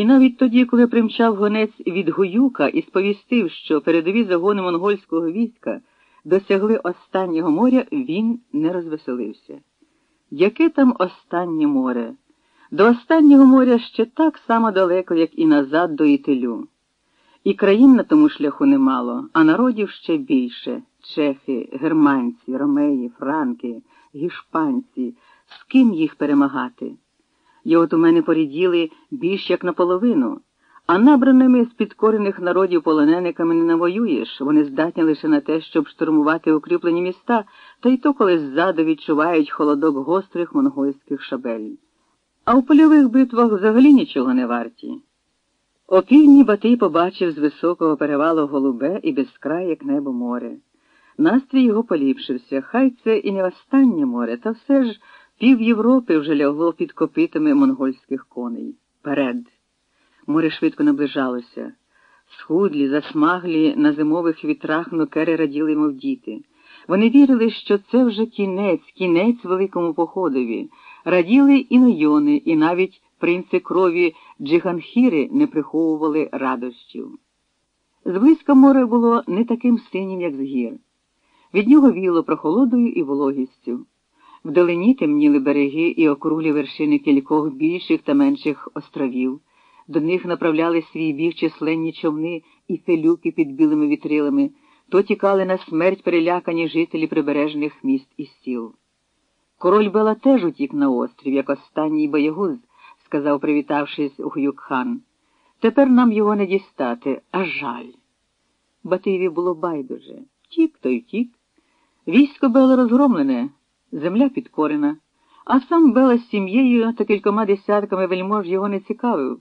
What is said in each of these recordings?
І навіть тоді, коли примчав гонець від Гуюка і сповістив, що передові загони монгольського війська досягли останнього моря, він не розвеселився. Яке там останнє море? До останнього моря ще так само далеко, як і назад до Ітилю. І країн на тому шляху немало, а народів ще більше чехи, германці, ромеї, франки, гішпанці, з ким їх перемагати? І от у мене поріділи більш як наполовину, а набраними з підкорених народів полонениками не навоюєш, вони здатні лише на те, щоб штурмувати укріплені міста, та й то коли ззаду відчувають холодок гострих монгольських шабель. А у польових битвах взагалі нічого не варті. О півдні Батий побачив з високого перевалу голубе і безкрай, як небо море. Настрій його поліпшився, хай це і не останнє море, та все ж пів Європи вже лягло під копитами монгольських коней. Перед. Море швидко наближалося. Схудлі, засмаглі на зимових вітрах нокери раділи, мов діти. Вони вірили, що це вже кінець, кінець великому походові. Раділи і нойони, і навіть принци крові Джиганхіри не приховували радощів. Зблизька море було не таким синім, як з гір. Від нього віло прохолодою і вологістю. Вдалині темніли береги і округлі вершини кількох більших та менших островів. До них направляли свій біг численні човни і фелюки під білими вітрилами, то тікали на смерть перелякані жителі прибережних міст і сіл. Король Бела теж утік на острів, як останній боягуз, сказав, привітавшись Гуюкхан. Тепер нам його не дістати, а жаль. Батиєві було байдуже. Тік то й тік. Військо Бела розгромлене, земля підкорена, а сам Бела з сім'єю та кількома десятками вельмож його не цікавив.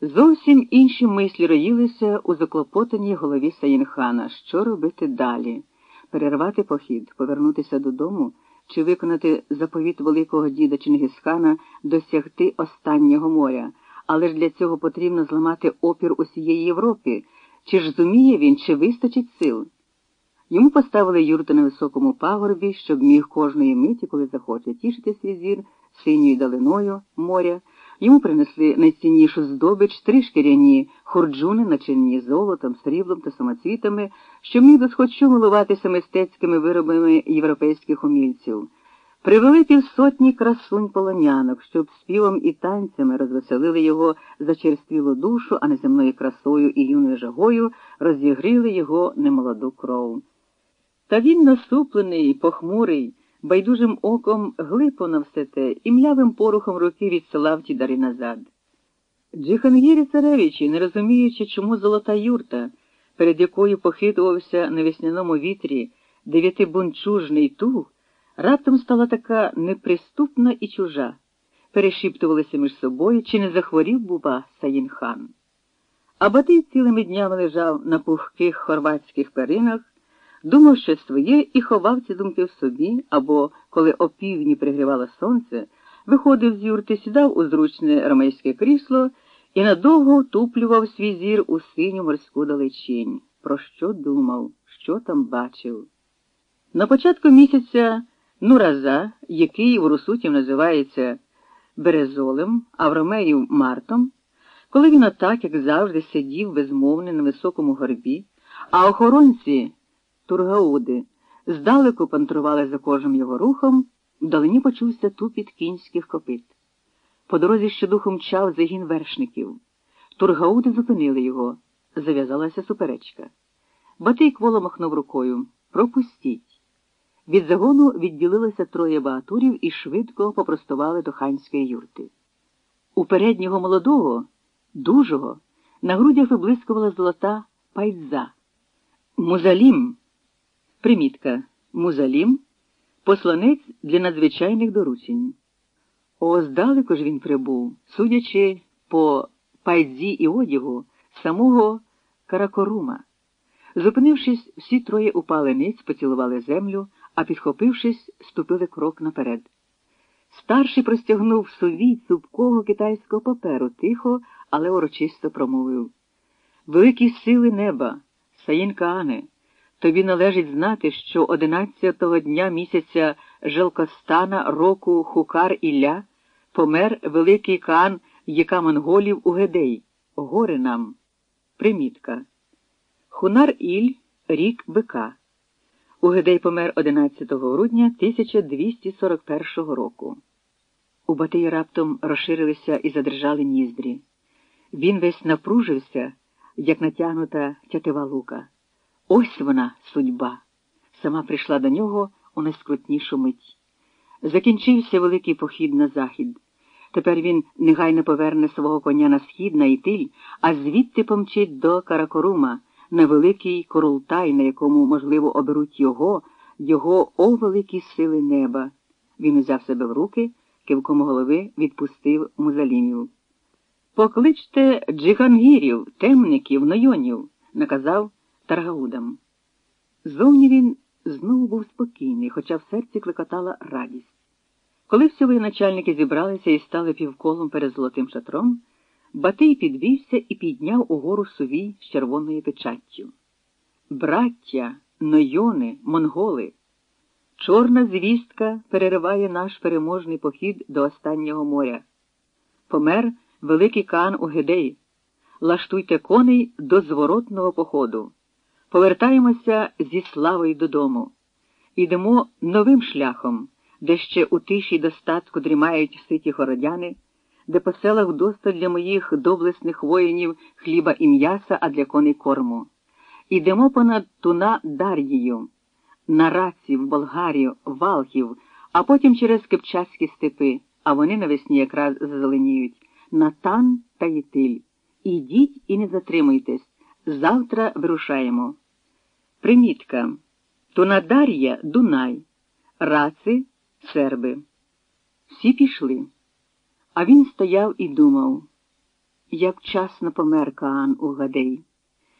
Зовсім інші мислі роїлися у заклопотаній голові Саїнхана. Що робити далі? Перервати похід, повернутися додому чи виконати заповіт великого діда Чингисхана досягти останнього моря, але ж для цього потрібно зламати опір усієї Європи. Чи ж зуміє він, чи вистачить сил? Йому поставили юрту на високому пагорбі, щоб міг кожної миті, коли захоче, тішити свій зір синьою далиною моря. Йому принесли найціннішу здобич три шкіряні хурджуни, начинні золотом, сріблом та самоцвітами, що міг досхочу милуватися мистецькими виробами європейських умільців. Привели півсотні красунь полонянок, щоб співом і танцями розвеселили його зачерствілу душу, а неземною красою і юною жагою розігріли його немолоду кров. Та він насуплений, похмурий, байдужим оком глипо на все те і млявим порухом руки відсилав ті дари назад. Джихангірі царевичі, не розуміючи, чому золота юрта, перед якою похитувався на весняному вітрі дев'ятибунчужний туг, раптом стала така неприступна і чужа, перешіптувалися між собою, чи не захворів, буба, Саїнхан. А Батий цілими днями лежав на пухких хорватських перинах, думав щось своє і ховав ці думки в собі, або, коли опівдні пригрівало сонце, виходив з юрти, сідав у зручне ромейське крісло і надовго втуплював свій зір у синю морську далечінь. Про що думав, що там бачив. На початку місяця Нураза, який у русутів називається Березолем, а в Ромеїв Мартом, коли він отак, як завжди, сидів безмовний на високому горбі, а охоронці Тургауди здалеку пантрували за кожним його рухом, вдалині почувся тупіт кінських копит. По дорозі щодуху мчав загін вершників. Тургауди зупинили його. Зав'язалася суперечка. Батий кволо махнув рукою Пропустіть. Від загону відділилося троє багатурів і швидко попростували до ханської юрти. У переднього молодого, дужого, на грудях виблискувала золота пайдза. Музалім. Примітка. Музалім посланець для надзвичайних доручень. О, здалеку ж він прибув, судячи по пайдзі і одягу самого Каракорума. Зупинившись, всі троє упали ниць, поцілували землю, а підхопившись, ступили крок наперед. Старший простягнув сувій цупкого китайського паперу, тихо, але урочисто промовив Великі сили неба, Саїнкаане, тобі належить знати, що одинадцятого дня місяця Желкостана року Хукар Ілля помер великий Каан яка монголів у Гедей, горе нам. Примітка. Хунар Іль, рік бика. Угедей помер 11 грудня 1241 року. У Батиї раптом розширилися і задрижали ніздрі. Він весь напружився, як натягнута тятива лука. Ось вона, судьба. Сама прийшла до нього у найскрутнішу мить. Закінчився великий похід на захід. Тепер він негайно поверне свого коня на схід на Ітиль, а звідти помчить до Каракорума на великий корултай, на якому, можливо, оберуть його, його о великі сили неба. Він узяв себе в руки, кивком голови відпустив музалімів. Покличте джигангірів, темників, нойонів, наказав Таргаудам. Зовні він знову був спокійний, хоча в серці клекотала радість. Коли всі воєначальники зібралися і стали півколом перед золотим шатром, Батий підвівся і підняв угору сувій з червоною печаттю. Браття, нойони, монголи, чорна звістка перериває наш переможний похід до останнього моря. Помер великий кан у Гедей. Лаштуйте коней до зворотного походу. Повертаємося зі славою додому. Ідемо новим шляхом, де ще у тиші достатку дрімають ситі городяни де по селах вдосталь для моїх доблесних воїнів хліба і м'яса, а для коней корму. Ідемо понад туна Дар'їю, на раців, Болгарію, Валхів, а потім через Кипчацькі степи, а вони навесні якраз зазеленіють, на тан та Єтиль. Ідіть і не затримуйтесь. Завтра вирушаємо. Примітка. Тунадар'я Дунай, раци серби. Всі пішли. А він стояв і думав, як вчасно помер Каан у Гадей.